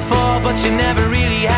Before, but you never really had